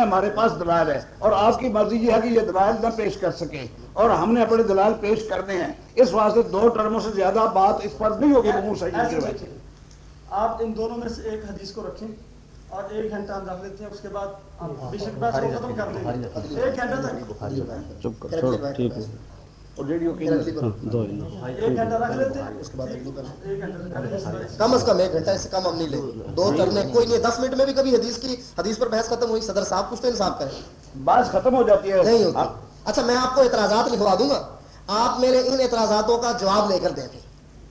ہیں ہمارے پاس دلائل ہے اور آپ کی مرضی یہ ہے کہ یہ دلائل نہ پیش کر سکے اور ہم نے اپنے دلائل پیش کرنے ہیں۔ اس واسطے دو ٹرموں سے زیادہ بات اس پر نہیں ہوگی بمور صحیح آپ ان دونوں میں سے ایک حدیث کو رکھیں اور ایک گھنٹہ ہم رکھ لیتے ہیں اس کے بعد بے شک بحث کو ختم کر دیں ایک گھنٹہ تک۔ چپ کر ٹھیک ہے۔ اور ریڈیو کی دو۔ ایک گھنٹہ رکھ لیتے اس کے بعد بحث۔ کم از کم ایک گھنٹہ اس سے کم ہم نہیں لیں گے دو ٹرنے کوئی نہیں دس منٹ میں بھی کبھی حدیث کی حدیث پر بحث ختم ہوئی صدر صاحب کچھ تو انصاف کریں بات ختم ہو جاتی ہے نہیں ہوتی اچھا میں آپ کو اعتراضات لکھوا دوں گا آپ میرے ان اعتراضاتوں کا جواب لے کر دیں پھر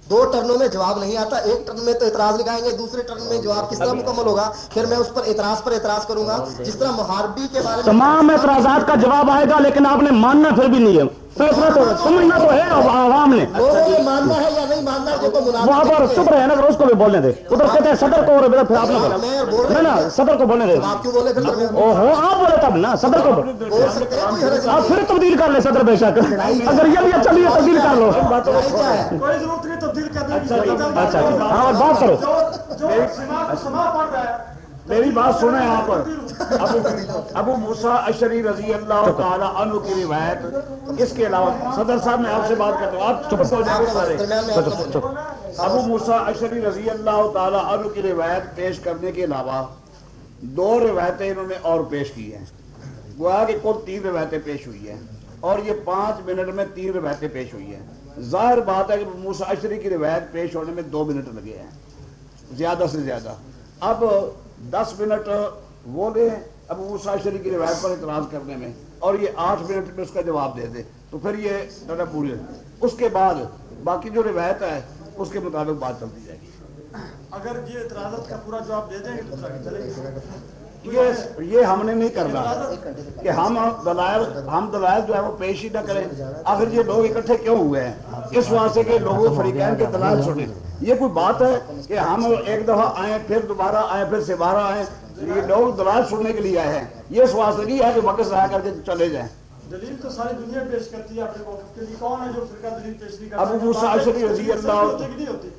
دو ٹرنوں میں جواب نہیں آتا ایک ٹرن میں تو اعتراض لکھائیں گے دوسرے ٹرن میں جواب کس طرح مکمل ہوگا پھر میں اس پر اعتراض پر اعتراض کروں گا جس طرح محاربی کے بارے میں تمام اعتراضات کا جواب آئے گا لیکن آپ نے ماننا پھر بھی نہیں ہے فیصلہ تو سمجھنا تو ہے اب عوام نے۔ وہاں پر چپ رہے نا اس کو بھی بولنے دے۔ ادھر کہتے ہیں صدر کو اور پھر آپ نے نا صدر کو بولنے دے؟ او ہو آپ بولے تب نا صدر کو آپ پھر تبدیل کر لیں صدر بے شک۔ اگر یہ بھی اچھا بھی تبدیل کر لو۔ اچھا اچھا ہاں اور بات کرو۔ میری بات سنیں یہاں پر۔ ابو ابو موسا اشری رضی اللہ تعالی عنہ کی روایت اس کے علاوہ صدر صاحب میں آپ سے بات کرتا ہوں۔ آپ چپ ہو جائیں سارے۔ آپ۔ ابو موسا اشری رضی اللہ تعالی عنہ کی روایت پیش کرنے کے علاوہ دو روایتیں انہوں نے اور پیش کی ہیں۔ گویا کہ کل تین روایتیں پیش ہوئی ہیں اور یہ پانچ منٹ میں تین روایتیں پیش ہوئی ہیں۔ ظاہر بات ہے کہ موسا اشری کی روایت پیش ہونے میں دو منٹ لگے ہیں۔ زیادہ سے زیادہ۔ اب دس منٹ وہ دیں ابو موسا شریف کی روایت پر اعتراض کرنے میں، اور یہ آٹھ منٹ میں اس کا جواب دے دے۔ تو پھر یہ ڈاٹا پوری، اس کے بعد باقی جو روایت ہے، اس کے مطابق بات چلتی جائے گی۔ اگر یہ اعتراضات کا پورا جواب دے دیں گے تو چلے گی یہ یہ ہم نے نہیں کرنا کہ ہم دلائل ہم دلائل جو ہے وہ پیش ہی نہ کریں۔ آخر یہ لوگ اکٹھے کیوں ہوئے ہیں؟ اس واسطے کہ لوگوں فریقین کے دلائل سنیں۔ یہ کوئی بات ہے کہ ہم ایک دفعہ آئیں پھر دوبارہ آئیں پھر سے بارہ آئیں۔ یہ لوگ دلائل سننے کے لیے آئے ہیں۔ یہ اس واسطے نہیں ہے کہ وقت ضائع کر کے چلے جائیں۔ دلیل تو ساری دنیا پیش کرتی ہے اپنے موقف کے لیے۔ کون ہے جو فرقہ دلیل پیش نہیں کرتا؟ ابو موسیٰ اشعری رضی اللہ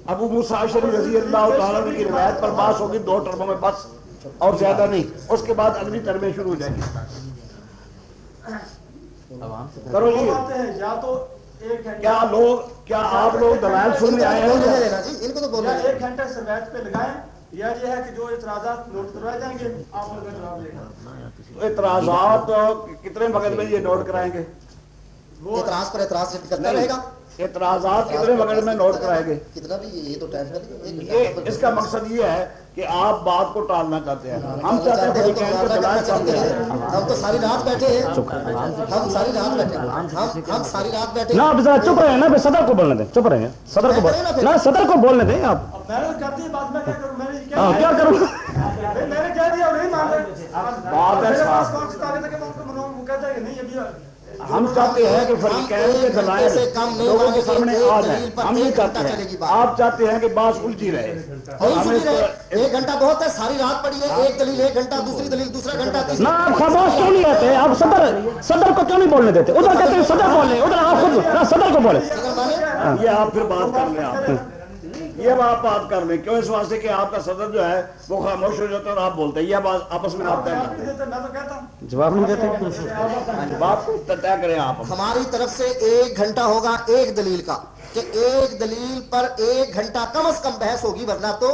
ابو موسیٰ اشری رضی اللہ تعالیٰ کی روایت پر بات ہوگی دو ٹرموں میں بس اور زیادہ نہیں۔ اس کے بعد اگلی ٹرمیں شروع ہو جائیں گی۔ کرو جی باتیں ہیں یا تو ایک گھنٹہ کیا لوگ کیا آپ لوگ دلائل سننے آئے ہیں جی ان کو تو یا بولنے ایک گھنٹہ پہ لگائیں۔ یا یہ ہے کہ جو اعتراضات نوٹ کروائے جائیں گے آپ ان کا جواب لے گا اعتراضات کتنے وقت میں یہ نوٹ کرائیں گے؟ وہ اعتراض پر اعتراض کرتا رہے گا۔ اعتراضات کتنے وقت میں نوٹ کرائیں گے کتنا بھی یہ تو ٹائم کا یہ اس کا مقصد یہ ہے کہ آپ بات کو ٹالنا چاہتے ہیں۔ ہم چاہتے ہیں ہم تو ساری رات بیٹھے ہیں۔ ہم ساری رات بیٹھے ہیں۔ ہم ہم ساری رات بیٹھے نا آپ ذرا چپ رہے ہیں نا صدر کو بولنے دیں۔ چپ رہے ہیں صدر کو بول نا صدر کو بولنے دیں آپ۔ ہے کیا کروں؟ میں نے ہم چاہتے ہیں کہ فریقین کے دلائل لوگوں کے سامنے آ جائیں۔ ہم نہیں چاہتے ہیں آپ چاہتے ہیں کہ بات الجھی رہے۔ ایک گھنٹہ بہت ہے ساری رات پڑی ہے ایک دلیل ایک گھنٹہ دوسری دلیل دوسرا گھنٹہ تیسری نا آپ خاموش کیوں نہیں رہتے آپ صدر صدر کو کیوں نہیں بولنے دیتے؟ ادھر کہتے ہیں صدر بولے ادھر آپ خود صدر کو بولے۔ مانے یہ آپ پھر بات کر لیں آپ۔ یہ اب آپ بات کر لیں کیوں اس واسطے کہ آپ کا صدر جو ہے وہ خاموش ہو جاتا ہے اور آپ بولتے ہیں؟ یہ بات آپس میں آپ طے جواب کرتے نہیں دیتے میں تو کہتا ہوں۔ جواب نہیں دیتے؟ ہیں بات کو طے کریں آپ۔ ہماری طرف سے ایک گھنٹہ ہوگا ایک دلیل کا کہ ایک دلیل پر ایک گھنٹہ کم از کم بحث ہوگی ورنہ تو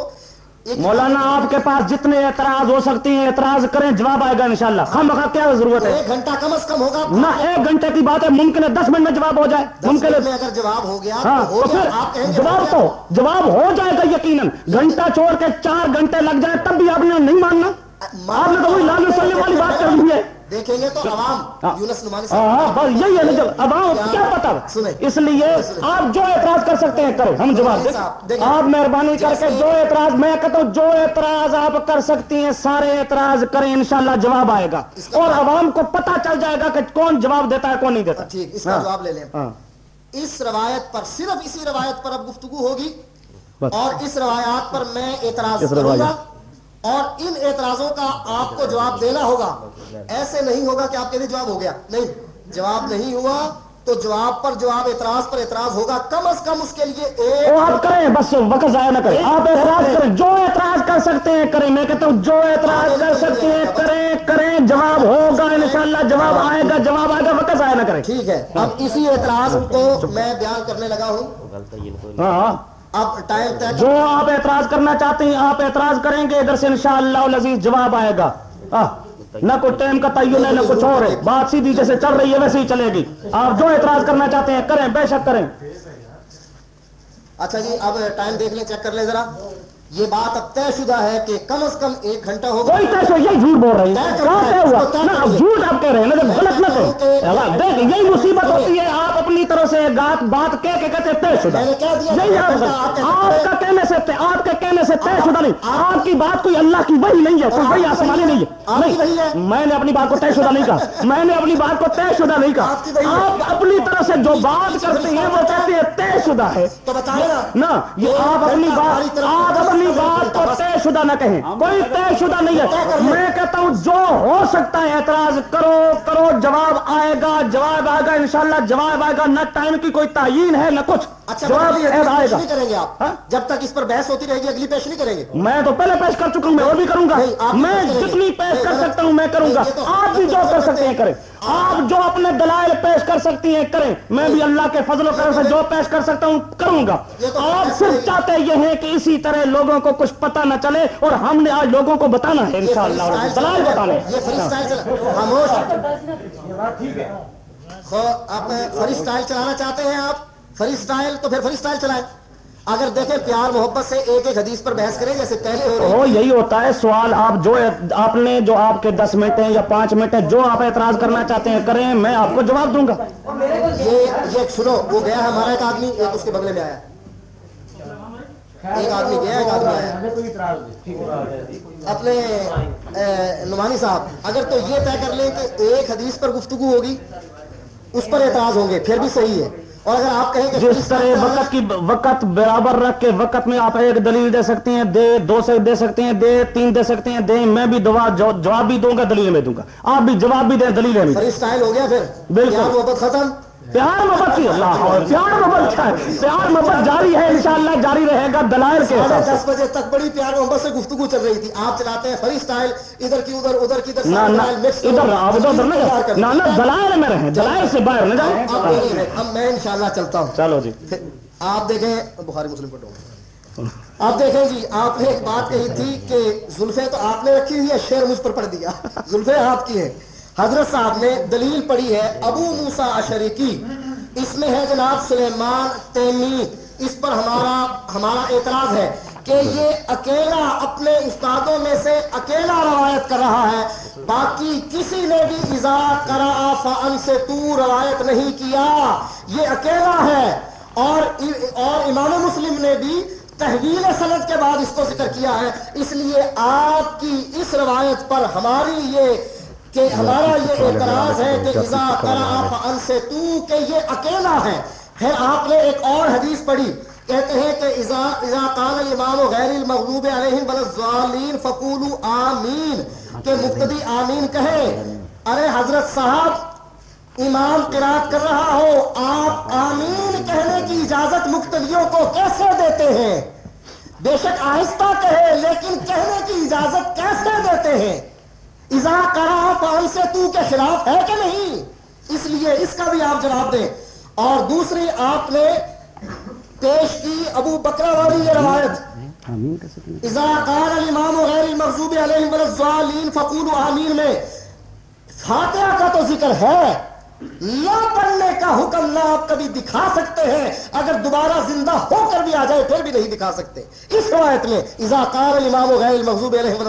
مولانا آپ کے پاس جتنے اعتراض ہو سکتی ہیں اعتراض کریں جواب آئے گا انشاءاللہ۔ ہم کا کیا ضرورت ہے؟ ایک گھنٹہ کم از کم ہوگا۔ نہ ایک گھنٹے کی بات ہے ممکن ہے دس منٹ میں جواب ہو جائے۔ ممکن ہے۔ اگر جواب ہو گیا ہاں تو پھر جواب تو۔ جواب ہو جائے گا یقیناً۔ گھنٹہ چھوڑ کے چار گھنٹے لگ جائے تب بھی آپ نے نہیں ماننا۔ آپ نے تو وہی لال والی بات کر دی ہے۔ دیکھیں گے تو عوام ہاں۔ یونس نمانی ہاں ہاں بس یہی ہے جب آپ کیا پتا سنیں۔ اس لیے آپ جو اعتراض کر سکتے ہیں کرو ہم جواب دیں۔ آپ مہربانی کر کے جو اعتراض میں کہتا ہوں جو اعتراض آپ کر سکتی ہیں سارے اعتراض کریں انشاءاللہ جواب آئے گا۔ اور عوام کو پتہ چل جائے گا کہ کون جواب دیتا ہے کون نہیں دیتا۔ ٹھیک اس کا ہاں۔ جواب لے لیں۔ اس روایت پر صرف اسی روایت پر اب گفتگو ہوگی۔ اور اس روایات پر میں اعتراض کروں گا۔ اور ان اعتراضوں کا آپ کو جواب دینا ہوگا۔ ایسے نہیں ہوگا کہ آپ کے لیے جواب ہو گیا۔ نہیں جواب نہیں ہوا تو جواب پر جواب اعتراض پر اعتراض ہوگا۔ کم از کم اس کے لیے ایک آپ کریں بس وقت ضائع نہ کریں۔ آپ اعتراض کریں جو اعتراض کر سکتے ہیں کریں۔ میں کہتا ہوں جو اعتراض کر سکتے ہیں کریں۔ کریں جواب ہوگا انشاءاللہ جواب آئے گا جواب آئے گا وقت ضائع نہ کریں۔ ٹھیک ہے۔ اب اسی اعتراض کو میں بیان کرنے لگا ہوں۔ ہاں۔ جو آپ اعتراض کرنا چاہتے ہیں آپ اعتراض کریں گے۔ ادھر سے انشاءاللہ العزیز جواب آئے گا۔ نہ کوئی ٹائم کا تعین ہے نہ کچھ اور ہے۔ بات سیدھی جیسے چل رہی ہے ویسے ہی چلے گی۔ آپ جو اعتراض کرنا چاہتے ہیں کریں بے شک کریں۔ اچھا جی اب ٹائم دیکھ لیں چیک کر لیں ذرا۔ یہ بات اب طے شدہ ہے کہ کم از کم ایک گھنٹہ ہوگا۔ کوئی طے یہی جھوٹ بول رہے ہیں۔ کہاں طے ہوا؟ نہ اب جھوٹ آپ کہہ رہے ہیں نا جب غلط نہ دیکھ یہی مصیبت ہوتی ہے آپ اپنی طرح سے بات بات کہہ کے کہتے طے شدہ۔ یہی آپ کا کہنے سے آپ کے کہنے سے طے شدہ نہیں۔ آپ کی بات کوئی اللہ کی وہی نہیں ہے کوئی وہی آسمانی نہیں ہے؟ نہیں میں نے اپنی بات کو طے شدہ نہیں کہا۔ میں نے اپنی بات کو طے شدہ نہیں کہا؟ آپ اپنی طرح سے جو بات کرتے ہیں وہ کہتے ہیں طے شدہ ہے۔ تو بتائیں نا۔ نہ یہ آپ اپنی بات آپ اپنی بات کو طے شدہ نہ کہیں۔ کوئی طے شدہ نہیں ہے۔ میں کہتا ہوں، جو ہو سکتا ہے، اعتراض کرو کرو، جواب آئے گا، جواب آئے گا، انشاءاللہ جواب آئے گا۔ نہ ٹائم کی کوئی تعین ہے، نہ کچھ۔ اچھا نہیں کریں گے آپ۔ ہاں؟ جب تک اس پر بحث ہوتی رہے گی اگلی پیش نہیں کریں گے۔ میں تو پہلے پیش کر چکا ہوں میں اور بھی کروں گا۔ میں۔ جتنی پیش کر۔ سکتا ہوں میں کروں گا۔ آپ بھی جو کر سکتے ہیں کریں۔ آپ جو اپنے دلائل پیش کر سکتی ہیں کریں۔ میں بھی اللہ کے فضل و کرم سے جو پیش کر سکتا ہوں کروں گا۔ آپ صرف چاہتے یہ ہیں کہ اسی طرح لوگوں کو کچھ پتہ نہ چلے اور ہم نے آج لوگوں کو بتانا ہے انشاءاللہ دلائل بتانے۔ خاموش۔ آپ فری اسٹائل چلانا چاہتے ہیں آپ؟ فری اسٹائل تو پھر فری اسٹائل چلائیں اگر دیکھیں پیار محبت سے ایک ایک حدیث پر بحث کریں جیسے پہلے ہو رہی۔ یہی ہوتا ہے سوال آپ جو آپ نے جو آپ کے دس منٹ ہیں یا پانچ منٹ ہیں جو آپ اعتراض کرنا چاہتے ہیں کریں میں آپ کو جواب دوں گا۔ یہ سنو وہ گیا ہمارا ایک آدمی ایک اس کے بگلے میں آیا۔ ایک آدمی گیا ایک آدمی آیا۔ اپنے اے، نعمانی صاحب اگر تو یہ طے کر لیں کہ ایک حدیث پر گفتگو ہوگی اس پر اعتراض ہوں گے پھر بھی صحیح ہے۔ اور اگر آپ کہیں کہ جس طرح وقت کی وقت برابر رکھ کے وقت میں آپ ایک دلیل دے سکتے ہیں دے دو سے دے سکتے ہیں دے تین دے سکتے ہیں دیں میں بھی جو- جواب بھی دوں گا دلیل میں دوں گا۔ آپ بھی جواب بھی دیں دلیل میں اسٹائل ہو گیا پھر۔ بالکل۔ ختم۔ پیار محبت کی اللہ۔ پیار محبت کیا ہے۔ پیار محبت جاری ہے انشاءاللہ جاری رہے گا دلائل کے حساب سے۔ دس بجے تک بڑی پیار محبت سے گفتگو چل رہی تھی۔ آپ چلاتے ہیں فری اسٹائل ادھر کی ادھر ادھر کی ادھر ادھر ادھر ادھر نہ۔ نہ دلائل میں رہیں دلائل سے باہر نہ جائیں اب میں انشاءاللہ چلتا ہوں۔ چلو جی۔ آپ دیکھیں بخاری مسلم پڑھو۔ آپ دیکھیں جی آپ نے ایک بات کہی تھی کہ زلفے تو آپ نے رکھی ہوئی ہے شیر مجھ پر پڑھ دیا۔ زلفے آپ کی ہیں۔ حضرت صاحب نے دلیل پڑھی ہے ابو موسا اشری کی اس میں ہے جناب سلیمان تیمی۔ اس پر ہمارا ہمارا اعتراض ہے کہ یہ اکیلا اپنے استادوں میں سے اکیلا روایت کر رہا ہے۔ باقی کسی نے بھی اذا کرا فان سے تو روایت نہیں کیا۔ یہ اکیلا ہے۔ اور اور امام مسلم نے بھی تحویل سند کے بعد اس کو ذکر کیا ہے۔ اس لیے آپ کی اس روایت پر ہماری یہ کہ ہمارا یہ اعتراض ہے کہ اذا قرأ سے تو کہ یہ اکیلا ہے۔ پھر آپ نے ایک اور حدیث پڑھی۔ کہتے ہیں کہ اذا اذا قال الامام غیر المغضوب علیہم ولا الضالین فقولوا آمین۔ کہ مقتدی آمین کہے۔ ارے حضرت صاحب، امام قرات کر رہا ہو۔ آپ آمین کہنے کی اجازت مقتدیوں کو کیسے دیتے ہیں؟ بے شک آہستہ کہے، لیکن کہنے کی اجازت کیسے دیتے ہیں؟ اذا کرا سے تو کے خلاف ہے کہ نہیں؟ اس لیے اس کا بھی آپ جواب دیں۔ اور دوسری، آپ نے پیش کی ابو بکرا والی یہ روایت۔ اذا قال الامام غیر المغضوب علیہم ولا الضالین، فقولوا آمین میں۔ فاتحہ کا تو ذکر ہے۔ نہ پڑھنے کا حکم نہ آپ کبھی دکھا سکتے ہیں۔ اگر دوبارہ زندہ ہو کر بھی آ جائے پھر بھی نہیں دکھا سکتے۔ اس روایت میں اذا امام و غیر محضوب علیہم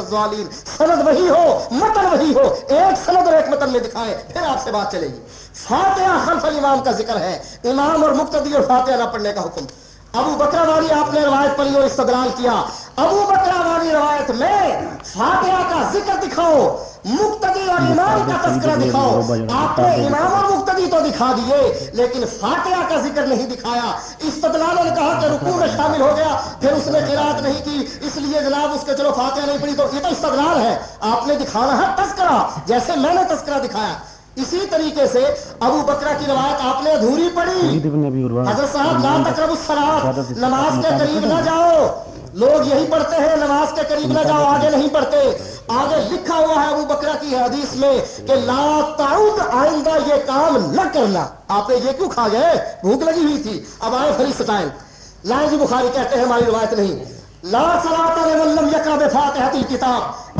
سند وہی ہو، متن وہی ہو، ایک سند اور ایک متن میں دکھائیں پھر آپ سے بات چلے گی۔ فاتحہ خلف الامام کا ذکر ہے۔ امام اور مقتدی اور فاتحہ نہ پڑھنے کا حکم۔ ابو بکرا والی آپ نے روایت پڑھی اور استدلال کیا۔ ابو بکرا والی روایت میں فاتحہ کا ذکر دکھاؤ مقتدی اور امام کا تذکرہ دکھاؤ۔ آپ نے امام اور مقتدی تو دکھا دیے لیکن فاتحہ کا ذکر نہیں دکھایا۔ استدلال نے کہا کہ رکوع میں شامل ہو گیا پھر اس نے قرات نہیں کی اس لیے جناب اس کے چلو فاتحہ نہیں پڑھی تو یہ تو استدلال ہے۔ آپ نے دکھانا ہے تذکرہ جیسے میں نے تذکرہ دکھایا۔ اسی طریقے سے ابو بکرا کی روایت آپ نے ادھوری پڑی حضرت صاحب لا تقرب السلام نماز کے قریب نہ جاؤ۔ لوگ یہی پڑھتے ہیں نماز کے قریب نہ جاؤ آگے نہیں پڑھتے۔ آگے لکھا ہوا ہے ابو بکرا کی حدیث میں کہ لا تعود آئندہ یہ کام نہ کرنا۔ آپ نے یہ کیوں کھا گئے؟ بھوک لگی ہوئی تھی۔ اب آئے فری سٹائیں لائن جی بخاری کہتے ہیں ہماری روایت نہیں۔ لا صلاۃ لمن لم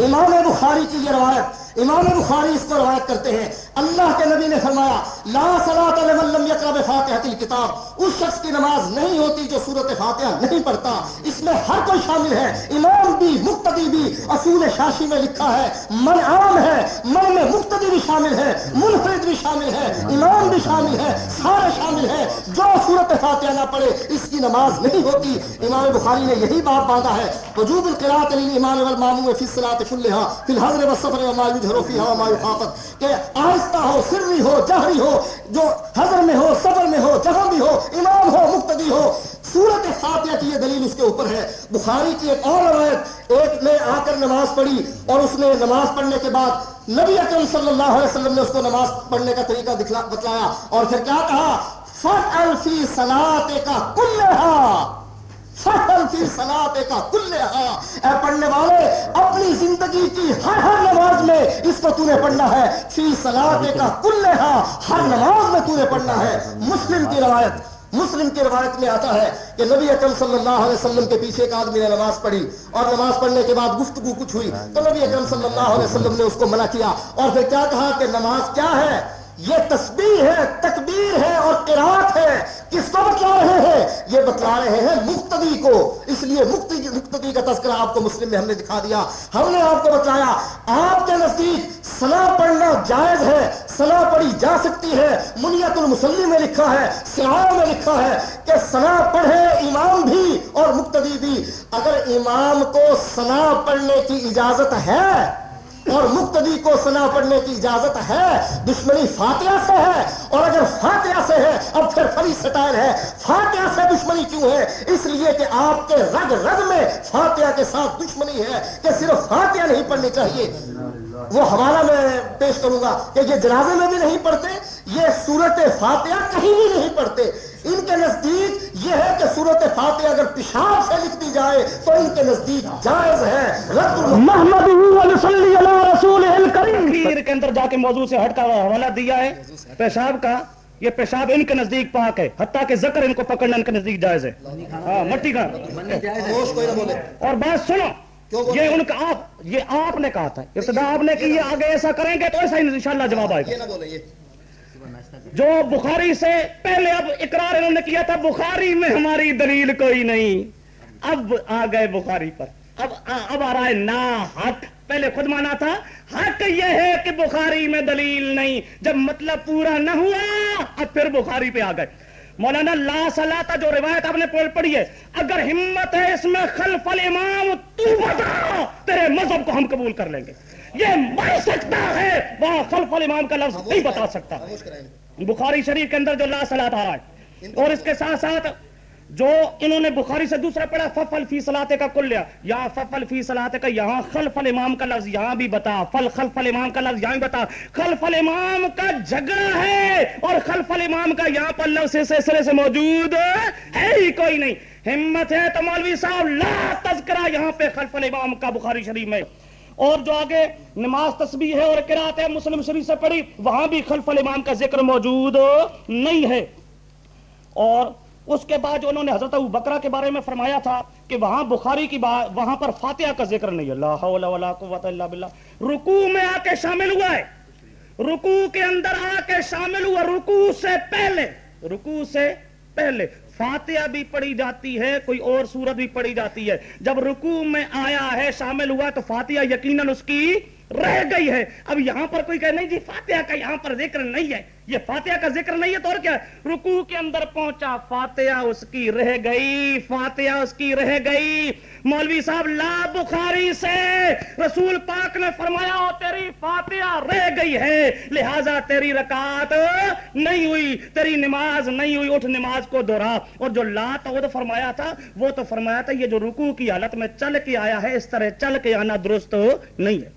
امام بخاری کی یہ روایت امام بخاری اس کو روایت کرتے ہیں۔ اللہ کے نبی نے فرمایا، لا صلاۃ لمن لم یقرأ بفاتحۃ الکتاب اس شخص کی نماز نہیں ہوتی جو سورۃ فاتحہ نہیں پڑھتا۔ اس میں ہر کوئی شامل ہے۔ امام بھی، مقتدی بھی اصول شاشی میں لکھا ہے۔ من عام ہے، من میں مقتدی بھی شامل ہے، منفرد بھی شامل ہے، امام بھی شامل ہے، سارے شامل ہیں۔ جو سورۃ فاتحہ نہ پڑھے، اس کی نماز نہیں ہوتی۔ امام بخاری نے یہی بات باندھا ہے۔ وجوب القراءۃ للامام والماموم فی الصلاۃ كلها فی الحضر والسفر وما يجهر فيها وما يخافت کہ آج راستہ ہو، سری ہو، جہری ہو، جو حضر میں ہو سفر میں ہو، جہاں بھی ہو، امام ہو، مقتدی ہو، سورت فاتحہ کی یہ دلیل اس کے اوپر ہے۔ بخاری کی ایک اور روایت، ایک نے آ کر نماز پڑھی اور اس نے نماز پڑھنے کے بعد نبی اکرم صلی اللہ علیہ وسلم نے اس کو نماز پڑھنے کا طریقہ بتلایا اور پھر کیا کہا؟ فن الفی صلاح کا کلحا فی سلاد کا کل اے پڑھنے والے، اپنی زندگی کی ہر ہر نماز میں اس کو تو نے پڑھنا ہے۔ فی سلاد کا کل ہر نماز میں تو نے پڑھنا ہے۔ مسلم کی روایت، مسلم کی روایت میں آتا ہے کہ نبی اکرم صلی اللہ علیہ وسلم کے پیچھے ایک آدمی نے نماز پڑھی اور نماز پڑھنے کے بعد گفتگو کچھ ہوئی۔ تو نبی اکرم صلی اللہ علیہ وسلم نے اس کو منع کیا اور پھر کیا کہا کہ نماز کیا ہے؟ یہ تسبیح ہے، تکبیر ہے اور قرآت ہے۔ کس کو بتلا رہے ہیں۔ یہ بتلا رہے ہیں مقتدی کو۔ اس لیے مقتدی کا تذکرہ آپ کو مسلم میں ہم نے دکھا دیا۔ ہم نے آپ کو بتلایا، آپ کے نزدیک صلاح پڑھنا جائز ہے، صلاح پڑھی جا سکتی ہے۔ منیت المسلی میں لکھا ہے سیاح میں لکھا ہے کہ صلاح پڑھے امام بھی اور مقتدی بھی۔ اگر امام کو صلاح پڑھنے کی اجازت ہے اور مقتدی کو سنا پڑھنے کی اجازت ہے، دشمنی فاتحہ سے ہے، اور اگر فاتحہ سے ہے، اب پھر فری سٹائل ہے۔ فاتحہ سے دشمنی کیوں ہے؟ اس لیے کہ آپ کے رگ رگ میں فاتحہ کے ساتھ دشمنی ہے کہ صرف فاتحہ نہیں پڑھنی چاہیے۔ وہ حوالہ میں پیش کروں گا کہ یہ جنازے میں بھی نہیں پڑھتے یہ صورت فاتحہ کہیں بھی نہیں پڑھتے۔ ان کے نزدیک یہ ہے کہ صورت فاتحہ اگر پیشاب سے لکھ دی جائے تو ان کے نزدیک جائز ہے۔ محمد رسول کے اندر جا کے موضوع سے ہٹ کا حوالہ دیا ہے۔ پیشاب کا یہ پیشاب ان کے نزدیک پاک ہے۔ حتیٰ کہ زکر ان کو پکڑنا ان کے نزدیک جائز ہے۔ ہاں مٹی کا۔ اور بات سنو۔ یہ ان کا آپ یہ آپ نے کہا تھا ابتدا آپ نے کہ یہ آگے ایسا کریں گے تو ایسا ہی اللہ جواب آئے گا۔ جو بخاری سے پہلے اب اقرار انہوں نے کیا تھا بخاری میں ہماری دلیل کوئی نہیں۔ اب آ گئے بخاری پر۔ اب اب آ رہا ہے نا حق۔ پہلے خود مانا تھا حق یہ ہے کہ بخاری میں دلیل نہیں۔ جب مطلب پورا نہ ہوا اب پھر بخاری پہ آ گئے۔ مولانا لا سلا جو روایت آپ نے پڑھی ہے، اگر ہمت ہے اس میں خلف الامام، تو بتا تیرے مذہب کو ہم قبول کر لیں گے۔ یہ مر سکتا ہے، وہاں خلف الامام کا لفظ نہیں بتا سکتا۔ بخاری شریف کے اندر جو لا سلا آ رہا ہے، اور اس کے ساتھ ساتھ جو انہوں نے بخاری سے دوسرا پڑھا، ففل فی صلاح کا کل لیا یا ففل فی سلاتے کا یہاں خلف الامام کا لفظ یہاں بھی بتا۔ فل خلف الامام کا لفظ یہاں بھی بتا۔ خلف الامام کا جھگڑا ہے الفل امام کا یہاں پر لفظ سلسلے سے موجود ہے ہی کوئی نہیں۔ ہمت ہے تو مولوی صاحب، لا تذکرہ یہاں پہ خلف الامام کا بخاری شریف میں۔ اور جو آگے نماز تسبیح ہے اور قرات ہے، مسلم شریف سے پڑھی، وہاں بھی خلف الامام کا ذکر موجود نہیں ہے۔ اور اس کے بعد جو انہوں نے حضرت بکرا کے بارے میں فرمایا تھا کہ وہاں بخاری کی وہاں پر فاتحہ کا ذکر نہیں۔ اللہ ولا قوت اللہ باللہ۔ رکو میں آ کے شامل ہوا ہے۔ رکو کے اندر آ کے شامل ہوا رکو سے پہلے رکو سے پہلے۔ فاتحہ بھی پڑھی جاتی ہے، کوئی اور سورت بھی پڑھی جاتی ہے۔ جب رکو میں آیا ہے، شامل ہوا، تو فاتحہ یقیناً اس کی رہ گئی ہے۔ اب یہاں پر کوئی کہے نہیں جی فاتحہ کا یہاں پر ذکر نہیں ہے۔ یہ فاتحہ کا ذکر نہیں ہے تو اور کیا ہے؟ رکوع کے اندر پہنچا، فاتحہ اس کی رہ گئی، فاتحہ اس کی رہ گئی۔ مولوی صاحب، لا بخاری سے۔ رسول پاک نے فرمایا ہو تیری فاتحہ رہ گئی ہے، لہٰذا تیری رکعت نہیں ہوئی، تیری نماز نہیں ہوئی، اٹھ نماز کو دوہرا اور جو لا تو فرمایا تھا، وہ تو فرمایا تھا، یہ جو رکوع کی حالت میں چل کے آیا ہے، اس طرح چل کے آنا درست نہیں ہے۔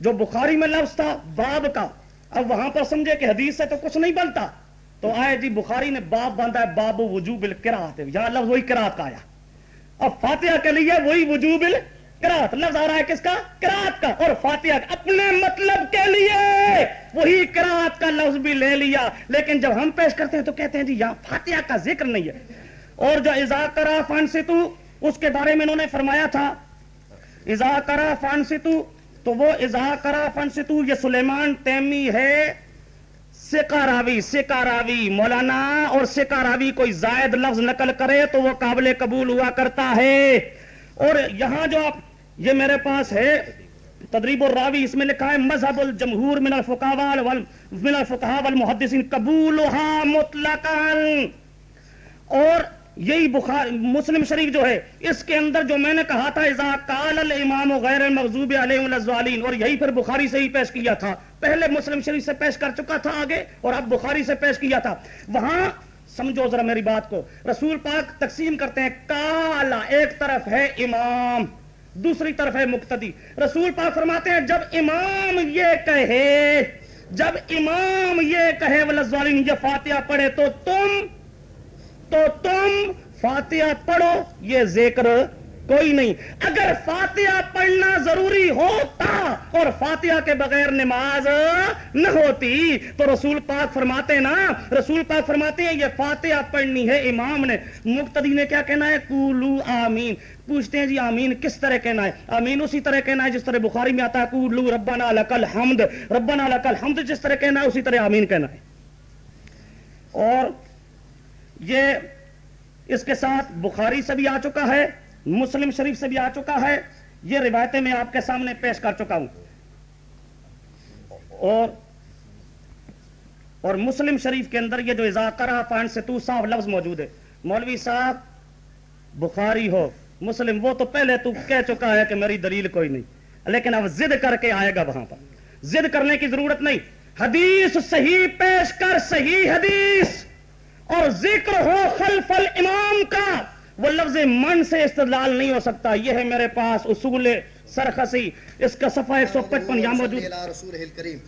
جو بخاری میں لفظ تھا باب کا، اب وہاں پر سمجھے کہ حدیث سے تو کچھ نہیں بنتا۔ تو آئے جی بخاری نے باب باندھا ہے، باب وجوب القرات یہاں لفظ وہی قرات کا آیا۔ اب فاتحہ کے لیے وہی وجوب القرات لفظ آ رہا ہے کس کا؟ قرات کا۔ اور فاتحہ اپنے مطلب کے لیے وہی قرات کا لفظ بھی لے لیا۔ لیکن جب ہم پیش کرتے ہیں تو کہتے ہیں جی یہاں فاتحہ کا ذکر نہیں ہے۔ اور جو ازا کرا فن ستو اس کے بارے میں انہوں نے فرمایا تھا ازا کرا فن ستو تو تو وہ ازا کرا فن ستو یہ سلیمان تیمی ہے۔ سکاراوی سکاراوی مولانا اور سکاراوی کوئی زائد لفظ نقل کرے تو وہ قابل قبول ہوا کرتا ہے۔ اور یہاں جو آپ یہ میرے پاس ہے، تدریب الراوی، اس میں لکھا ہے، مذہب الجمہور من الفقہاء وال من الفقہاء والمحدثین قبولها مطلقا۔ اور یہی بخار مسلم شریف جو ہے، اس کے اندر جو میں نے کہا تھا، اذا قال الامام غیر المغضوب الضالین، اور یہی پھر بخاری سے ہی پیش کیا تھا۔ پہلے مسلم شریف سے پیش کر چکا تھا آگے، اور اب بخاری سے پیش کیا تھا۔ وہاں، سمجھو ذرا میری بات کو، رسول پاک تقسیم کرتے ہیں۔ کالا ایک طرف ہے امام، دوسری طرف ہے مقتدی۔ رسول پاک فرماتے ہیں، جب امام یہ کہے، جب امام یہ کہے ولزوالین یہ فاتحہ پڑھے تو تم تو تم فاتحہ پڑھو، یہ ذکر کوئی نہیں۔ اگر فاتحہ پڑھنا ضروری ہوتا اور فاتحہ کے بغیر نماز نہ ہوتی، تو رسول پاک فرماتے نا، رسول پاک فرماتے ہیں، یہ فاتحہ پڑھنی ہے امام نے۔ مقتدی نے کیا کہنا ہے؟ کولو آمین۔ پوچھتے ہیں جی آمین کس طرح کہنا ہے؟ آمین اسی طرح کہنا ہے جس طرح بخاری میں آتا ہے کولو ربنا لکل حمد ربنا لکل حمد جس طرح کہنا ہے، اسی طرح آمین کہنا ہے۔ اور یہ اس کے ساتھ بخاری سے بھی آ چکا ہے، مسلم شریف سے بھی آ چکا ہے، یہ روایتیں میں آپ کے سامنے پیش کر چکا ہوں۔ اور اور مسلم شریف کے اندر یہ جو اضاکرہ فان سے تو صاف لفظ موجود ہے۔ مولوی صاحب، بخاری ہو، مسلم، وہ تو پہلے تو کہہ چکا ہے کہ میری دلیل کوئی نہیں، لیکن اب ضد کر کے آئے گا وہاں پر۔ ضد کرنے کی ضرورت نہیں۔ حدیث صحیح، پیش کر صحیح حدیث۔ اور ذکر ہو خلف الامام کا وہ لفظ من سے استدلال نہیں ہو سکتا۔ یہ ہے میرے پاس اصول سرخسی۔ اس کا صفحہ ایک سو پچپن یہاں موجود۔ رسول کریم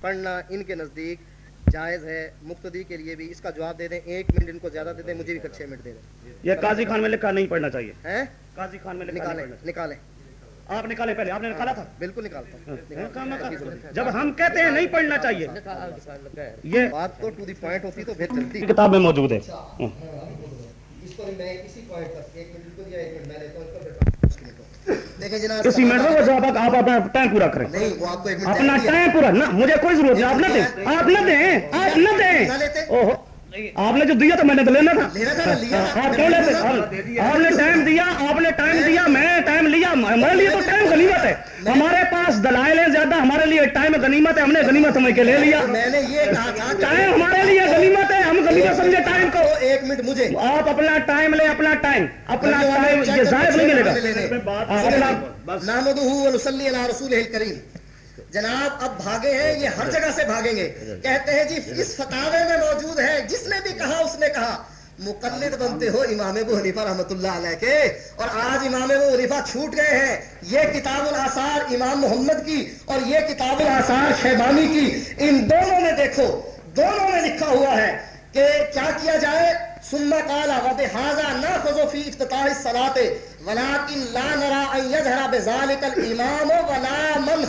پڑھنا ان کے نزدیک جائز ہے۔ مقتدی کے لیے بھی اس کا جواب دے دیں۔ ایک منٹ ان کو زیادہ دے دیں مجھے بھی چھ منٹ دے دیں۔ یہ قاضی خان میں لکھا نہیں پڑھنا چاہیے۔ قاضی خان میں لکھا نکالیں نکالیں۔ آپ نکالے پہلے آپ نے نکالا تھا؟ بالکل نکالتا کر۔ جب ہم کہتے ہیں نہیں پڑھنا چاہیے یہ بات تو ٹو دی پوائنٹ ہوتی تو پھر چلتی۔ کتاب میں موجود ہے۔ اسی منٹ میں وہ جواب آپ اپنا ٹائم پورا کریں۔ اپنا ٹائم پورا۔ نہ مجھے کوئی ضرورت نہیں آپ نہ دیں آپ نہ دیں آپ نہ؟ دیں۔ آپ نے جو دیا تو میں نے تو لینا تھا۔ آپ کیوں لیتے؟ آپ نے ٹائم دیا آپ نے ٹائم دیا میں ٹائم لیا۔ ہمارے لیے تو ٹائم غنیمت ہے۔ ہمارے پاس دلائل ہیں زیادہ ہمارے لیے ٹائم غنیمت ہے ہم نے غنیمت سمجھ کے لے لیا۔ ٹائم ہمارے لیے غنیمت ہے ہم غنیمت سمجھے ٹائم کو۔ ایک منٹ مجھے۔ آپ اپنا ٹائم لیں اپنا ٹائم۔ اپنا ٹائم یہ ضائع نہیں ملے گا۔ جناب، اب بھاگے ہیں، یہ ہر جگہ سے بھاگیں گے۔ کہتے ہیں جی اس فتاوے میں موجود ہے، جس نے بھی کہا، اس نے کہا۔ مقلد بنتے ہو امام ابو حنیفہ رحمۃ اللہ علیہ کے۔ اور آج امام ابو حنیفہ چھوٹ گئے ہیں۔ یہ کتاب الاثار امام محمد کی اور یہ کتاب الاثار شیبانی کی۔ ان دونوں میں دیکھو، دونوں میں لکھا ہوا ہے کہ کیا کیا جائے۔ ثم قال، وبهذا ناخذ افتتاح الصلاه لا نرى ان بذلك الامام ولا من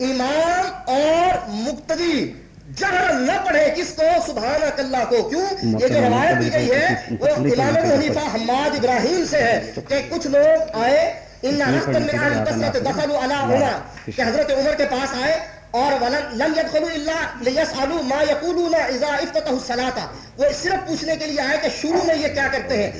امام اور مقتدی جہر نہ پڑھے کس کو؟ سبحان اللہ کو۔ کیوں؟ یہ جو روایت دی گئی ہے وہ امام ابو حنیفہ حماد ابراہیم سے ہے کہ کچھ لوگ آئے ان رحمت من الكثرة دخلوا على عمر کہ حضرت عمر کے پاس آئے اور لم يدخلوا الا ليسالوا ما يقولون اذا افتتحوا الصلاه وہ صرف پوچھنے کے لیے آئے کہ شروع میں یہ کیا کرتے ہیں؟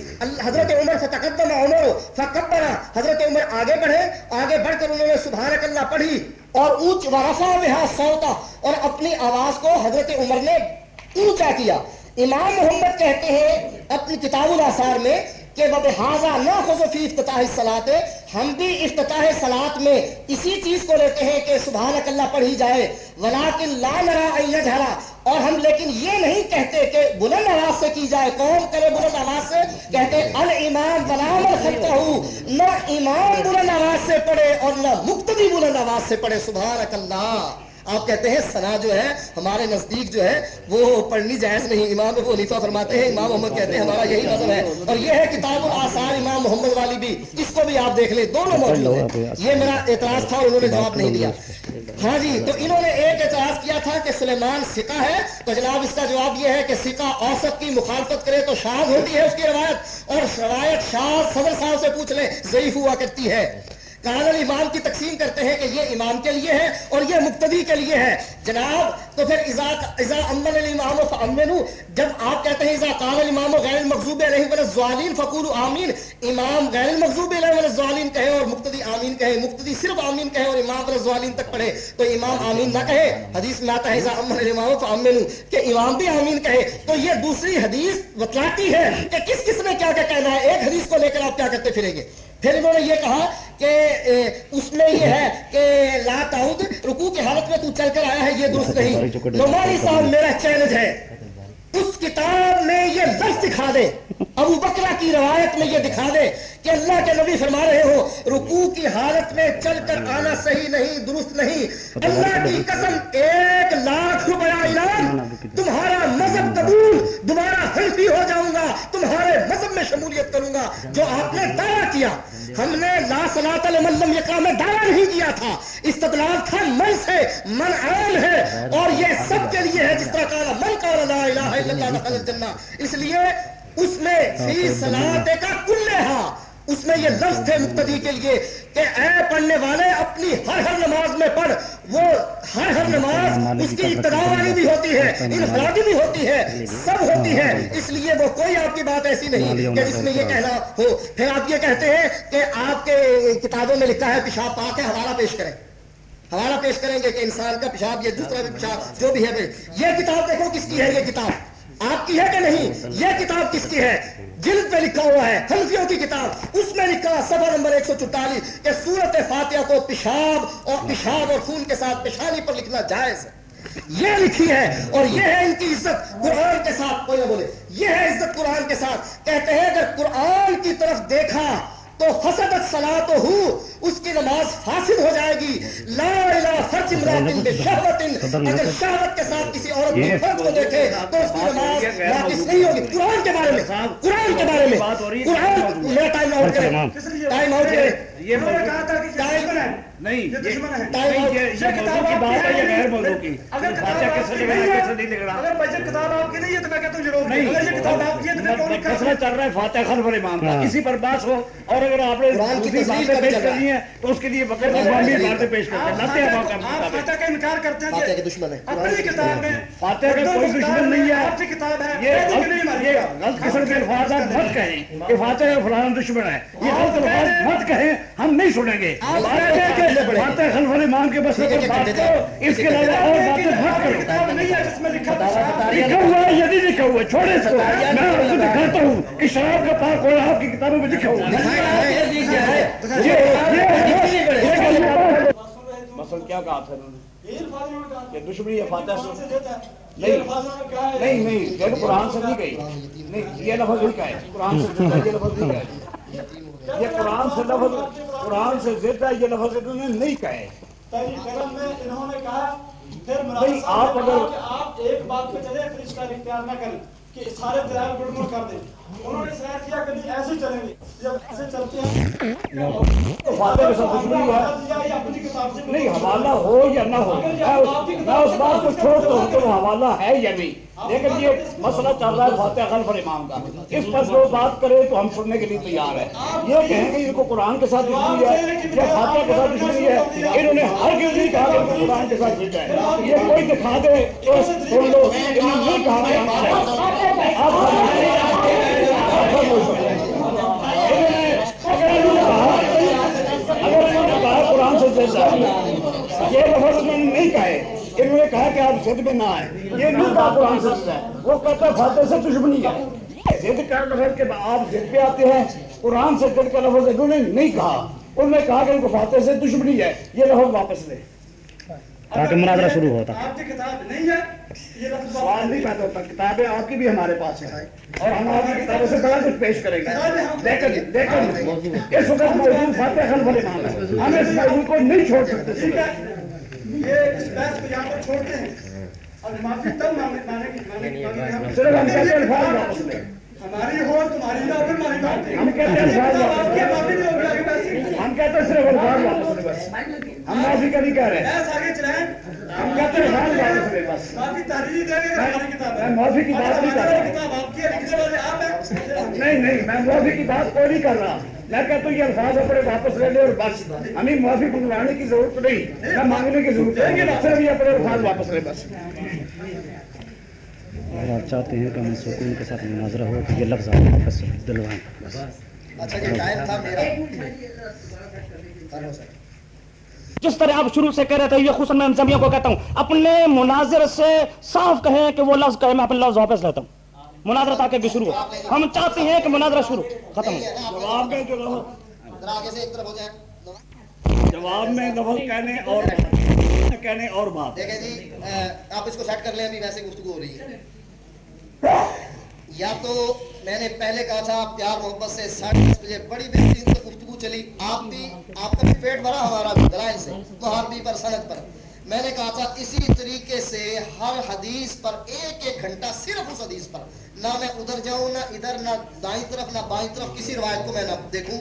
حضرت عمر فتقدم عمر فکبر حضرت عمر آگے بڑھے، آگے بڑھ کر انہوں نے سبحانک اللہ پڑھی اور اونچ ورفع بها صوتا اور اپنی آواز کو حضرت عمر نے اونچا کیا۔ امام محمد کہتے ہیں، اپنی کتاب الاثار میں کہ بحاظہ نہ خزفی افتتاح سلاد ہم بھی افتتاح سلاد میں اسی چیز کو لیتے ہیں کہ سبحانک اللہ پڑھی جائے، ولیکن لا نرا ایجھرا اور ہم لیکن یہ نہیں کہتے کہ بلند آواز سے کی جائے کون کرے بلند آواز سے کہتے الامام بلام خلقہ نہ امام بلند آواز سے پڑھے اور نہ مقتدی بلند آواز سے پڑھے، سبحانک اللہ۔ آپ کہتے ہیں سنا جو ہے ہمارے نزدیک جو ہے وہ پڑھنی جائز نہیں۔ امام ابو حنیفہ فرماتے ہیں امام محمد کہتے ہیں ہمارا یہی مذہب ہے۔ اور یہ ہے کتاب الآثار امام محمد والی بھی۔ اس کو بھی آپ دیکھ لیں دونوں موجود ہیں۔ یہ میرا اعتراض تھا اور انہوں نے جواب نہیں دیا۔ ہاں جی تو انہوں نے ایک اعتراض کیا تھا کہ سلیمان سکا ہے۔ تو جناب اس کا جواب یہ ہے کہ سکا اوسط کی مخالفت کرے تو شاد ہوتی ہے اس کی روایت۔ اور روایت شاد صدر صاحب سے پوچھ لیں ضعیف ہوا کرتی ہے۔ کان امام کی تقسیم کرتے ہیں کہ یہ امام کے لیے ہے اور یہ مقتدی کے لیے ہے۔ جناب، تو پھر ازا ازا امن الامام فامنو، جب آپ کہتے ہیں ازا قال الامام غیر المغضوب علیہ والضالین فقولوا آمین، امام غیر المغضوب علیہ والضالین کہے اور مقتدی آمین کہے، مقتدی صرف آمین کہے اور امام والضالین تک پڑھے، تو امام آمین نہ کہے۔ حدیث میں آتا ہے ازا امن الامام فامنو، کہ امام بھی آمین کہے۔ تو یہ دوسری حدیث بتلاتی ہے کہ کس کس نے کیا کیا کہنا ہے؟ ایک حدیث کو لے کر آپ کیا کرتے پھریں گے؟ پھر انہوں نے یہ کہا کہ اس میں یہ ہے کہ لا تعود رکوع کی حالت میں تو چل کر آیا ہے یہ درست نہیں۔ نمائی صاحب میرا چیلنج ہے۔ اس کتاب میں یہ لفظ دکھا دے۔ ابو بکرا کی روایت میں یہ دکھا دے کہ اللہ کے نبی فرما رہے ہو، رکوع کی حالت میں چل کر آنا صحیح نہیں، درست نہیں۔ اللہ کی قسم، ایک لاکھ روپیہ اعلان تمہارا مذہب قبول، دوبارہ حلفی ہو جاؤں گا، تمہارے مذہب میں شمولیت کروں گا۔ جو آپ نے دعویٰ کیا، ہم نے لا صلاۃ الملم یقام میں دعویٰ نہیں کیا تھا۔ استدلال تھا، من سے، من عام ہے۔ اور یہ سب کے لیے ہے، جس طرح کہا، من قال لا الہ الا اللہ دخل الجنہ۔ اس لیے اس میں فی صلاۃ کا کلھا اس میں یہ لفظ تھے مقتدی کے لیے کہ اے پڑھنے والے اپنی ہر ہر نماز میں پڑھ۔ وہ ہر ہر نماز اس کی ابتدا والی بھی ہوتی ہے انفرادی بھی ہوتی ہے سب ہوتی ہے۔ اس لیے وہ کوئی آپ کی بات ایسی نہیں کہ جس میں یہ کہنا ہو۔ پھر آپ یہ کہتے ہیں کہ آپ کے کتابوں میں لکھا ہے پیشاب پاک ہے حوالہ پیش کریں۔ حوالہ پیش کریں گے کہ انسان کا پیشاب یہ دوسرا بھی پیشاب جو بھی ہے۔ یہ کتاب دیکھو کس کی ہے یہ کتاب۔ آپ کی ہے کہ نہیں? یہ کتاب کس کی ہے؟ جلد پہ لکھا ہوا ہے، حنفیوں کی کتاب۔ اس میں لکھا سفر نمبر ایک سو چوتالیس، کہ سورت فاتحہ کو پیشاب اور پیشاب اور خون کے ساتھ پیشانی پر لکھنا جائز ہے۔ یہ لکھی ہے اور یہ ہے ان کی عزت۔ قرآن کے ساتھ کوئی نہ بولے۔ یہ ہے عزت قرآن کے ساتھ۔ کہتے ہیں، اگر قرآن کی طرف دیکھا تو فسدت سلا تو ہوں اس کی نماز فاسد ہو جائے گی۔ لا الہ فرج امراتن بشہوت اگر شہوت کے ساتھ کسی عورت کے فرد کو دیکھے تو اس کی نماز ناقص نہیں ہوگی۔ قرآن کے بارے میں قرآن کے بارے میں۔ قرآن میرا ٹائم آؤٹ کرے ٹائم آؤٹ کرے یہ نے کہا تھا کہ ٹائم نہیں ہے۔ ہے ہے ہے ہے چل رہا ہے فاتح امام کا پر بات ہو اور اگر آپ نے پیش ہے۔ کرنی ہے تو اس کے لیے بغیر مقامی باتیں پیش کرتے ہیں۔ فاتح کا انکار کرتے ہیں فاتح کے دشمن ہیں۔ اپنی کتاب میں فاتح کا کوئی دشمن نہیں ہے۔ آپ کی کتاب ہے یہ قیدی کی غلط- نہیں ہماری یہ کتاب۔ غلط قسم کے الفاظ آپ مت کہیں کہ فاتح دشمن ہے۔ یہ غلط الفاظ مت کہیں ہم نہیں سنیں گے۔ بات ہے کہ فاتح خلف امام کے مسئلے پر بات کرو۔ اس کے علاوہ اور باتیں مت کرو۔ کتاب نہیں ہے جس میں لکھا لکھا۔ ہوا ہے یہ نہیں لکھا ہوا ہے چھوڑے اس کو۔ میں آپ کو دکھاتا ہوں کہ شراب کا پاک ہونا آپ کی کتابوں میں لکھا ہوا ہے۔ مسل کیا کہا تھا انہوں نے؟ یہ الفاظ انہوں نے کہا۔ کہ دشمنی فاتح سے۔ نہیں نہیں نہیں یہ تو قرآن سے نہیں گئی نہیں یہ لفظ نہیں کہا ہے۔ قرآن سے یہ لفظ نہیں کہا ہے۔ یہ قرآن سے لفظ قرآن سے ضد ہے یہ لفظ انہوں نے نہیں کہا ہے تحریر قلم میں انہوں نے کہا پھر مراد صاحب نے کہا اگر- کہ آپ ایک بات پہ چلے پھر اس کا اختیار نہ کریں کہ سارے دلائل گڑمڑ کر دیں۔ انہوں نے ظاہر کیا کہ نہیں ایسے ہی چلیں گے۔ جب ایسے چلتے ہیں تو فاتح کے ساتھ دشمنی ہوا۔ ہے دیا یہ اپنی کتاب سے۔ نہیں حوالہ ہو یا نہ ہو میں اس بات کو چھوڑتا ہوں کہ وہ حوالہ ہے یا نہیں۔ لیکن یہ مسئلہ چل رہا ہے فاتح خلف امام کا۔ اس پر جو بات کرے تو ہم سننے کے لیے تیار ہیں۔ یہ کہیں گے ان کو قرآن کے ساتھ دشمنی ہے یا فاتح کے ساتھ دشمنی ہے۔ انہوں نے ہر کیوں نہیں کہا کہ قرآن کے ساتھ ٹھیک ہے یہ کوئی دکھا دے تو سن لو انہوں نے نہیں کہا کہ ہم سے آپ خاموش رہیں۔ آپ خاموش رہیں۔ انہوں نے اگر انہوں نے کہا اگر انہوں نے کہا فیصل صاحب یہ لفظ میں نے نہیں کہے۔ انہوں نے کہا کہ آپ زد میں نہ آئے یہ نہیں کہا قرآن سے ہے وہ کہتا فاتح سے دشمنی ہے۔ زد کا لفظ کہ آپ زد پہ آتے ہیں۔ قرآن سے زد کا لفظ انہوں نے نہیں کہا۔ انہوں نے کہا کہ ان کو فاتح سے دشمنی ہے۔ یہ لفظ واپس لے۔ تاکہ مناظرہ شروع ہوتا آپ کی کتاب نہیں ہے سوال نہیں پیدا ہوتا کتابیں آپ کی بھی ہمارے پاس ہیں۔ اور ہم آپ کی کتابوں سے بڑا کچھ پیش کریں گے۔ ہاں، اس وقت موجود فاتح خلف ہے ہم اس موضوع کو نہیں چھوڑ سکتے۔ یہ اس بحث کو یہاں پر چھوڑتے ہیں۔ اور معافی تب صرف ہم کہتے ہیں الفاظ ہماری ہو تمہاری نہ ہو ہماری بات۔ ہم کہتے ہیں الفاظ صرف ہم کا نہیں کہہ رہے ہم کہتے ہیں میں معافی کی بات نہیں کر رہا۔ نہیں نہیں، میں معافی کی بات کوئی نہیں کر رہا۔ میں کہتا ہوں یہ الفاظ اپنے واپس لے لے اور بس۔ ہمیں معافی منگوانے کی ضرورت نہیں۔ میں مانگنے کی ضرورت نہیں۔ صرف یہ اپنے الفاظ واپس لے بس۔ آپ چاہتے ہیں کہ ہمیں سکون کے ساتھ مناظرہ ہو کہ یہ لفظ آپ واپس دلوائیں۔ اچھا، جس طرح آپ شروع سے کہہ رہے تھے یہ خصوصاً میں انضمیہ کو کہتا ہوں اپنے مناظر سے صاف کہیں کہ وہ لفظ کہے میں اپنے لفظ واپس لیتا ہوں۔ مناظرہ تاکہ بھی شروع ہو۔ ہم چاہتے ہیں کہ مناظرہ شروع ختم جواب میں جواب میں لفظ کہنے اور جی، کہنے اور بات۔ دیکھیں جی آپ اس کو سیٹ کر لیں ابھی ویسے گفتگو ہو رہی ہے۔ یا تو میں نے پہلے کہا تھا پیار محبت سے ساڑھے دس بجے بڑی بہترین سے گفتگو چلی، آپ بھی آپ کا بھی پیٹ بھرا ہمارا دلائل سے تو بھی پر صنعت پر۔ میں نے کہا تھا اسی طریقے سے ہر حدیث پر ایک ایک گھنٹہ صرف اس حدیث پر۔ نہ میں ادھر جاؤں، نہ ادھر، نہ دائیں طرف، نہ بائیں طرف، کسی روایت کو میں نہ دیکھوں۔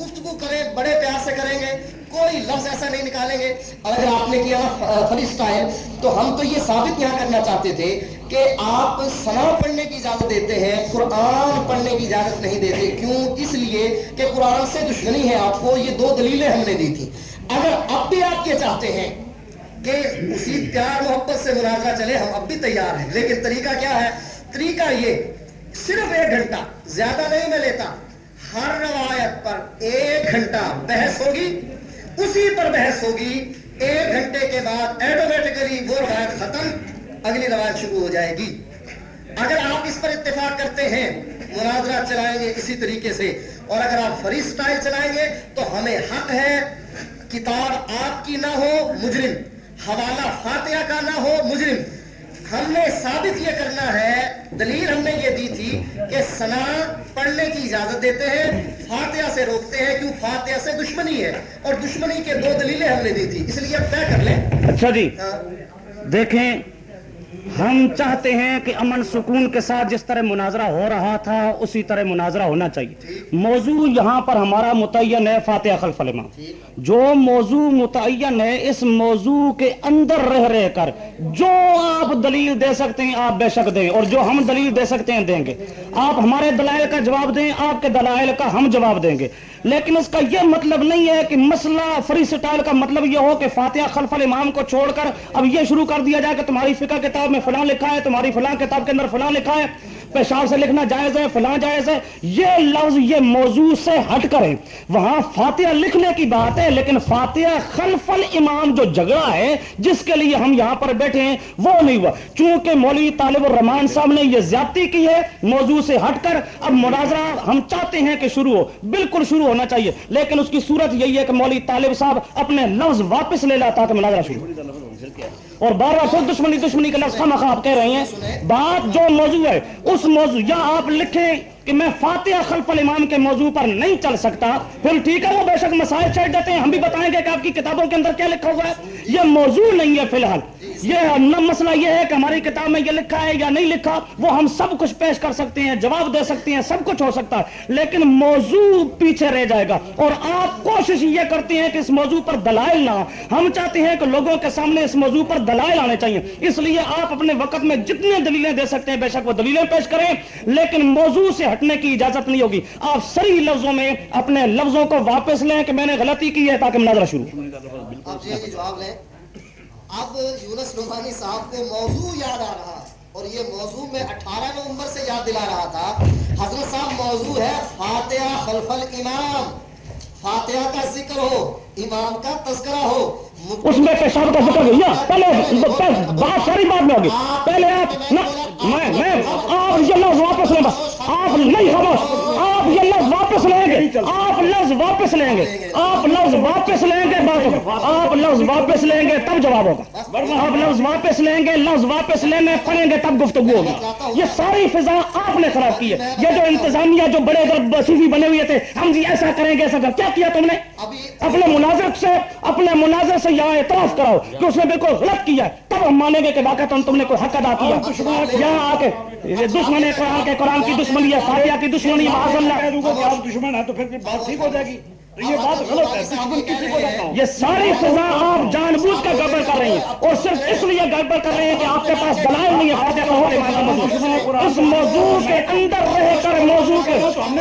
گفتگو کریں، بڑے پیار سے کریں گے، کوئی لفظ ایسا نہیں نکالیں گے۔ اگر آپ نے کیا فری اسٹائل تو ہم تو یہ ثابت یہاں کرنا چاہتے تھے کہ آپ ثنا پڑھنے کی اجازت دیتے ہیں، قرآن پڑھنے کی اجازت نہیں دیتے۔ کیوں؟ اس لیے کہ قرآن سے دشمنی ہے آپ کو، یہ دو دلیلیں ہم نے دی تھی۔ اگر اب بھی آپ یہ چاہتے ہیں کہ اسی پیار، محبت سے مناظرہ چلے، ہم اب بھی تیار ہیں۔ لیکن طریقہ کیا ہے؟ طریقہ یہ، صرف ایک گھنٹہ، زیادہ نہیں میں لیتا۔ ہر روایت پر ایک گھنٹہ بحث ہوگی، اسی پر بحث ہوگی، ایک گھنٹے کے بعد ایٹومیٹیکلی وہ روایت ختم، اگلی روایت شروع ہو جائے گی۔ اگر آپ اس پر اتفاق کرتے ہیں مناظرہ چلائیں گے اسی طریقے سے، اور اگر آپ فری سٹائل چلائیں گے تو ہمیں حق ہے، کتاب آپ کی نہ ہو، مجرم۔ حوالہ فاتحہ کا نہ ہو، مجرم۔ ہم نے ثابت یہ کرنا ہے دلیل ہم نے یہ دی تھی کہ سنا پڑھنے کی اجازت دیتے ہیں فاتحہ سے روکتے ہیں کیوں؟ فاتحہ سے دشمنی ہے۔ اور دشمنی کے دو دلیلیں ہم نے دی تھی اس لیے اب طے کر لیں۔ اچھا جی۔ ہاں۔ دیکھیں ہم چاہتے ہیں کہ امن سکون کے ساتھ جس طرح مناظرہ ہو رہا تھا، اسی طرح مناظرہ ہونا چاہیے۔ موضوع یہاں پر ہمارا متعین ہے فاتح خلف امام جو موضوع متعین ہے، اس موضوع کے اندر رہ رہ کر جو آپ دلیل دے سکتے ہیں، آپ بے شک دیں۔ اور جو ہم دلیل دے سکتے ہیں، دیں گے۔ آپ ہمارے دلائل کا جواب دیں، آپ کے دلائل کا ہم جواب دیں گے۔ لیکن اس کا یہ مطلب نہیں ہے کہ مسئلہ فری سٹائل کا مطلب یہ ہو کہ فاتحہ خلف الامام کو چھوڑ کر اب یہ شروع کر دیا جائے کہ تمہاری فقہ کتاب میں فلاں لکھا ہے، تمہاری فلاں کتاب کے اندر فلاں لکھا ہے۔ پیشاب سے لکھنا جائز ہے، فلاں جائز ہے، یہ لفظ، یہ موضوع سے ہٹ کریں۔ وہاں فاتحہ لکھنے کی بات ہے، لیکن فاتحہ خلف الامام جو جھگڑا ہے، جس کے لیے ہم یہاں پر بیٹھے ہیں، وہ نہیں ہوا۔ چونکہ مولوی طالب الرحمان صاحب نے یہ زیادتی کی ہے، موضوع سے ہٹ کر اب مناظرہ ہم چاہتے ہیں کہ شروع ہو۔ بالکل شروع ہونا چاہیے، لیکن اس کی صورت یہی ہے کہ مولوی طالب صاحب اپنے لفظ واپس لے لاتا کہ مناظرہ شروع اور بار بار خود دشمنی دشمنی کے لفظ خام آپ کہہ رہے ہیں۔ بات جو موضوع ہے، اس موضوع یا آپ لکھیں کہ میں فاتح خلف الامام کے موضوع پر نہیں چل سکتا۔ پھر ٹھیک ہے، وہ بے شک مسائل چھیڑ دیتے ہیں۔ ہم بھی بتائیں گے کہ آپ کی کتابوں کے اندر کیا لکھا ہوا ہے۔ یہ موضوع نہیں ہے فی الحال۔ یہ مسئلہ یہ ہے کہ ہماری کتاب میں یہ لکھا ہے یا نہیں لکھا، وہ ہم سب کچھ پیش کر سکتے ہیں، جواب دے سکتے ہیں، سب کچھ ہو سکتا ہے۔ لیکن موضوع پیچھے رہ جائے گا۔ اور آپ کوشش یہ کرتے ہیں کہ اس موضوع پر دلائل نہ ہم چاہتے ہیں کہ لوگوں کے سامنے اس موضوع پر دلائل آنے چاہیے۔ اس لیے آپ اپنے وقت میں جتنے دلیلیں دے سکتے ہیں، بے شک وہ دلیلیں پیش کریں۔ لیکن موضوع سے ہٹ ہٹنے کی اجازت نہیں ہوگی۔ آپ سری لفظوں میں اپنے لفظوں کو واپس لیں کہ میں نے غلطی کی ہے تاکہ مناظرہ شروع اب یونس روحانی صاحب کو موضوع یاد آ رہا اور یہ موضوع میں اٹھارہ نومبر سے یاد دلا رہا تھا۔ حضرت صاحب موضوع ہے فاتحہ خلف الامام۔ فاتحہ کا ذکر ہو امام کا تذکرہ ہو۔ اس میں پیشاب کا ذکر ہوئی پہلے بہت ساری بات میں ہوگی پہلے آپ میں میں، آپ یہ لفظ واپس لیں بس۔ آپ نہیں خبر آپ یہ لفظ واپس لیں گے۔ آپ لفظ واپس لیں گے۔ آپ لفظ واپس لیں گے بات آپ لفظ واپس لیں گے تب جواب ہوگا۔ آپ لفظ واپس لیں گے، لفظ واپس لینے پڑیں گے تب گفتگو ہوگی۔ یہ ساری فضا آپ نے خراب کی ہے۔ یہ جو انتظامیہ جو بڑے صوفی بنے ہوئے تھے ہم جی ایسا کریں گے ایسا کر کیا کیا تم نے؟ اپنے مناظر سے اپنے مناظر سے یہاں اعتراف کراؤ کہ اس نے بالکل غلط کیا ہے۔ تب ہم مانیں گے کہ واقع تم نے کوئی حق ادا کیا۔ یہاں آ کے دشمن ہے قرآن کے قرآن کی دشمنی ہے فاتحہ کی دشمنی ہے تو پھر بات ٹھیک ہو جائے گی۔ یہ بات غلط ہے یہ ساری سزا آپ جان بوجھ کر گڑبڑ کر رہی ہیں۔ اور صرف اس لیے گڑبڑ کر رہے ہیں کہ آپ کے پاس دلائل نہیں ہے اس موضوع کے اندر رہ کر موضوع کے ہم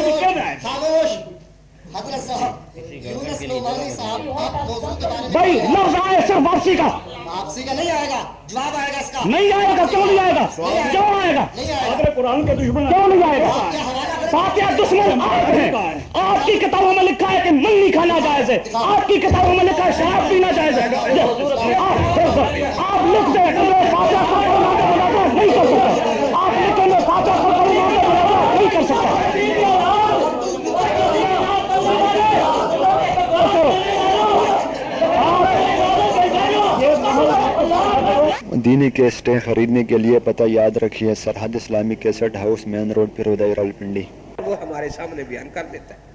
بھائی لفظ آئے صرف واپسی کا۔ واپسی کا نہیں آئے گا جواب آئے گا اس کا۔ نہیں آئے گا کیوں نہیں آئے گا؟ کیوں آئے گا؟ قرآن کے دشمن کیوں نہیں آئے گا؟ فاتحہ دشمن آپ ہے۔ آپ کی کتابوں میں لکھا ہے کہ من نہیں کھانا جائز ہے۔ آپ کی کتابوں میں لکھا ہے شراب پینا جائز ہے۔ آپ لکھ دیں کہ میں فاتحہ کو نہیں کر سکتا۔ آپ لکھیں میں فاتحہ کو نہیں کر سکتا۔ دینی کیسٹیں خریدنے کے لیے پتہ یاد رکھیے، Sarhad Islami cassette house main road پھر ادے رول پنڈی وہ ہمارے سامنے بیان کر دیتا ہے۔